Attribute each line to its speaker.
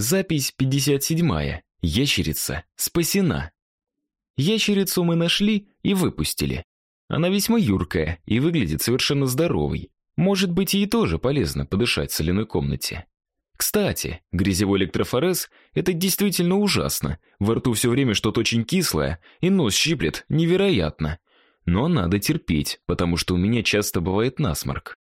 Speaker 1: Запись 57. Ящерица спасена. Ящерицу мы нашли и выпустили. Она весьма юркая и выглядит совершенно здоровой. Может быть, ей тоже полезно подышать в соляной комнате. Кстати, грязевой электрофорез – это действительно ужасно. Во рту все время что-то очень кислое, и нос щиплет невероятно. Но надо терпеть, потому что у меня часто бывает насморк.